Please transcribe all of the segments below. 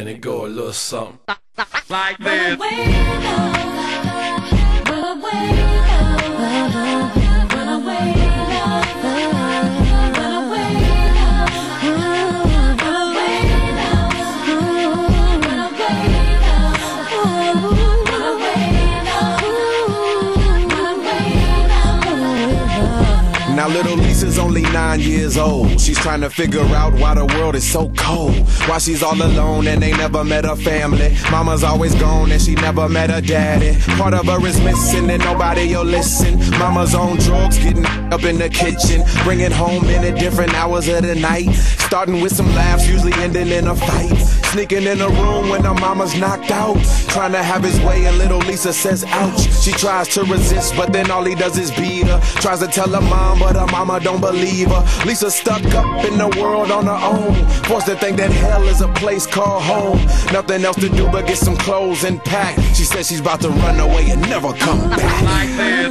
and it go a little something like this. Little Lisa's only nine years old. She's trying to figure out why the world is so cold. Why she's all alone and they never met her family. Mama's always gone and she never met her daddy. Part of her is missing and nobody will listen. Mama's on drugs, getting up in the kitchen. Bringing home in at different hours of the night. Starting with some laughs, usually ending in a fight. Sneaking in the room when her mama's knocked out. Trying to have his way and little Lisa says ouch. She tries to resist but then all he does is beat her. Tries to tell her mom but her mama don't believe her. Lisa stuck up in the world on her own. Forced to think that hell is a place called home. Nothing else to do but get some clothes and pack. She says she's about to run away and never come back. Like this.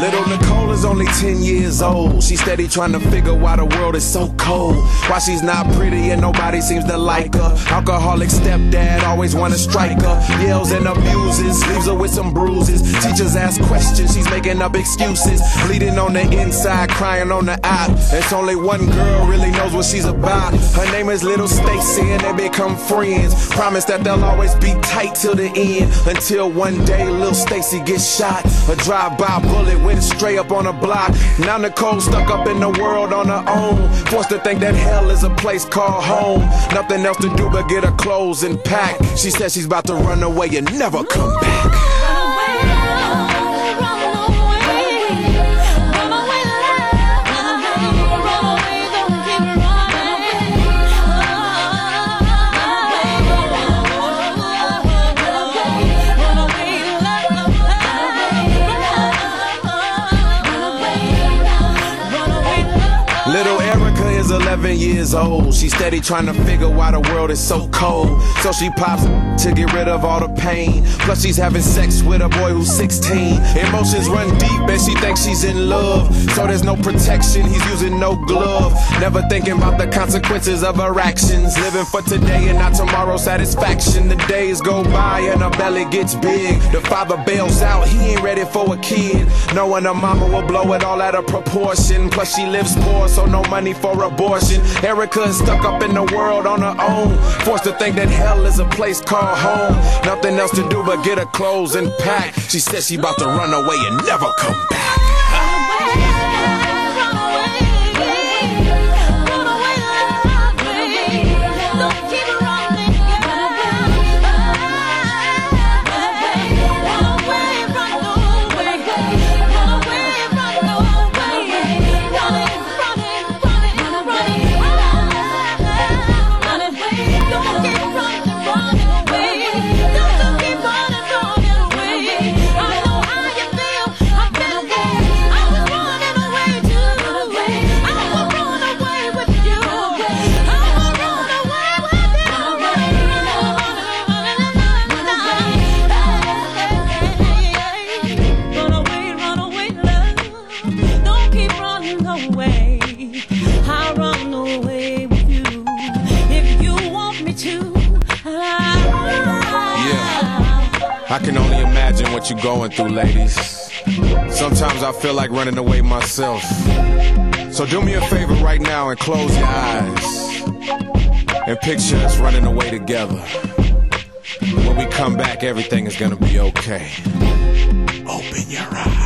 Little Nicole is only 10 years old. She's steady trying to figure why the world is so cold. Why she's not pretty and nobody seems to like her. Alcoholic stepdad always wanna strike her. Yells and abuses, leaves her with some bruises. Teachers ask questions, she's making up excuses. Bleeding on the inside, crying on the out. It's only one girl really knows what she's about. Her name is Little Stacy and they become friends. Promise that they'll always be tight till the end. Until one day Little Stacy gets shot. A drive-by bullet went straight up on a block. Now Nicole stuck up in the world on her own. Forced to think that hell is a place called home. Nothing else to do but get her clothes and pack. She says she's about to run away and never come back. Little Erica is 11 years old. She's steady trying to figure why the world is so cold. So she pops to get rid of all the pain. Plus, she's having sex with a boy who's 16. Emotions run deep and she thinks she's in love. So there's no protection, he's using no glove. Never thinking about the consequences of her actions. Living for today and not tomorrow's satisfaction. The days go by and her belly gets big. The father bails out, he ain't ready for a kid. Knowing her mama will blow it all out of proportion. Plus, she lives poor, so no money for abortion. Erica is stuck up in the world on her own. Forced to think that hell is a place called home. Nothing else to do but get her clothes and pack. She says she about to run away and never come back. Run I can only imagine what you're going through, ladies. Sometimes I feel like running away myself. So do me a favor right now and close your eyes. And picture us running away together. When we come back, everything is gonna be okay. Open your eyes.